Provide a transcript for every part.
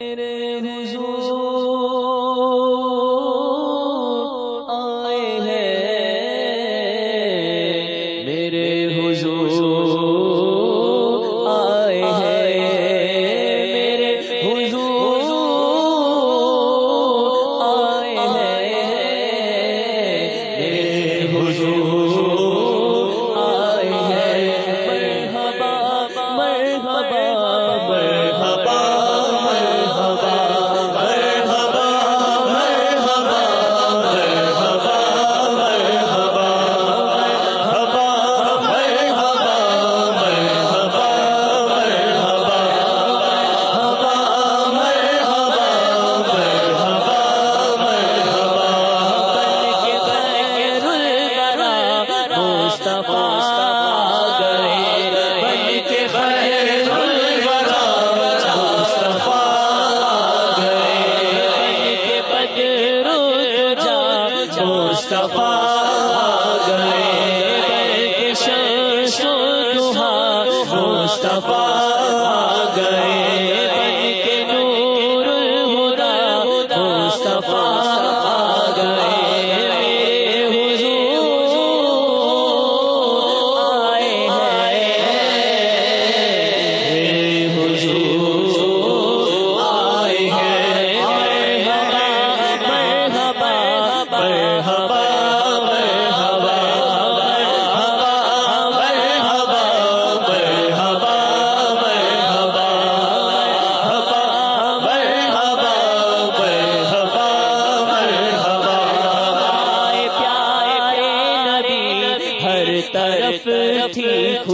میرے حضور آئے آئے میرے حضور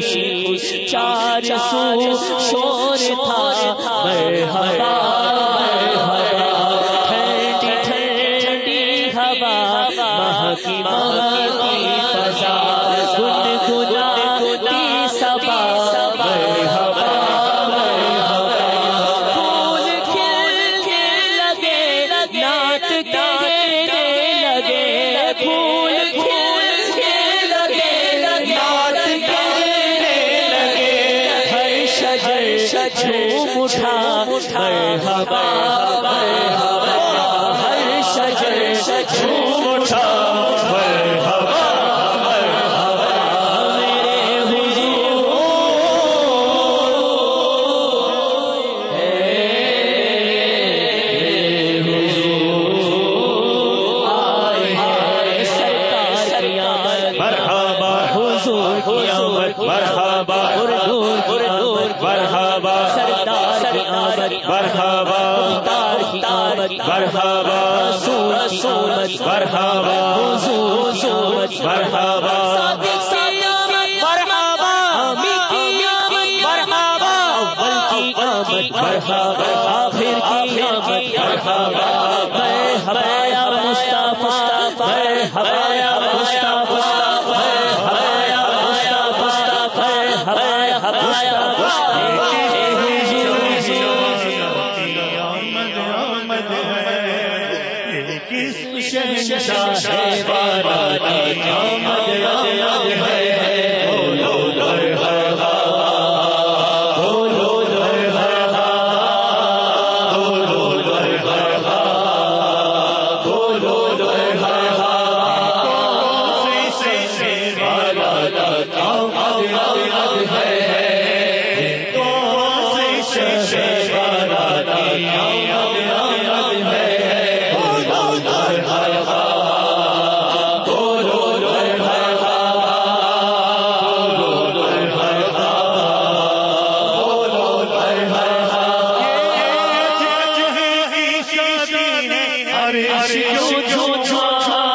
خوش چار سو شو شو مجھا بے حبا بے حبا مرحبا مرحبا سورج سورج مرحبا سورج مرحبا مرحبا مرحبا اول کی آمد مرحبا آخر ہمارا مصطفیٰ میں ہمارا شہنشاہ ہے ہے بولو مرحبا بولو مرحبا بولو مرحبا بولو مرحبا سے سے بارات آمد ہے تو سے سے شکو جو چھا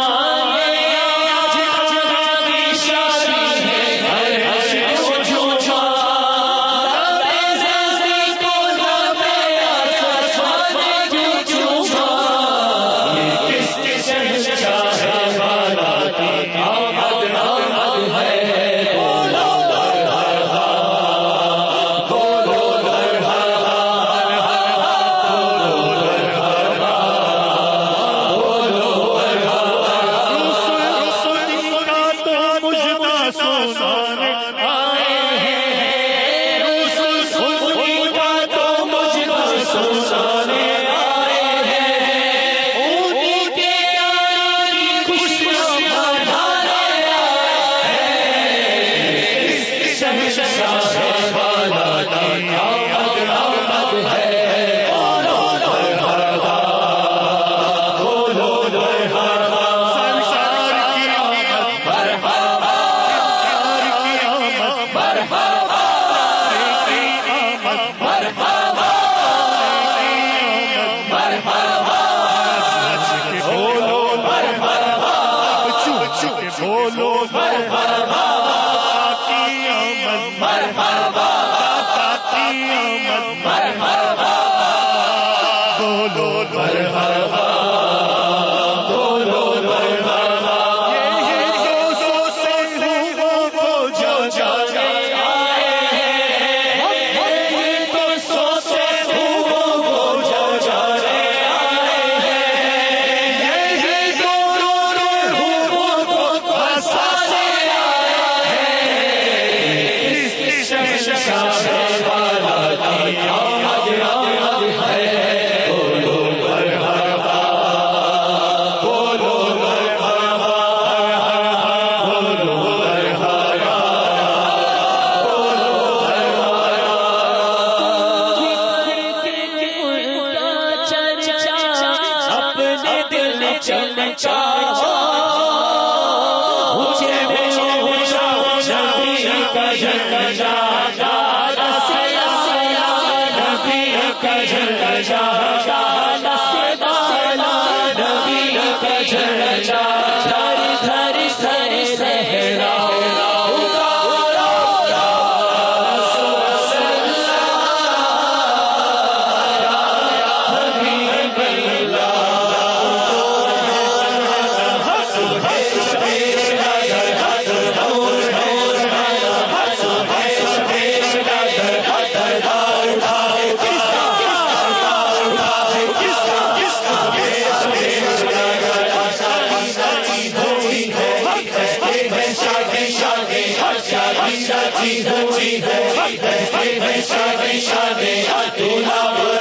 بولو مرحبا کی آمد مرحبا کی آمد نبی ہوئی ہے شادی شادی آ تو نا بولا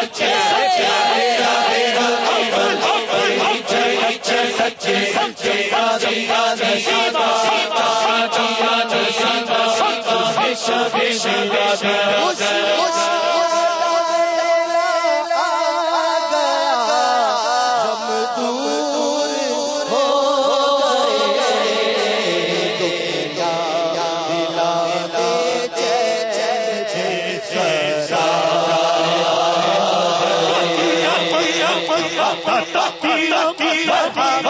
سچ ہے۔ ہم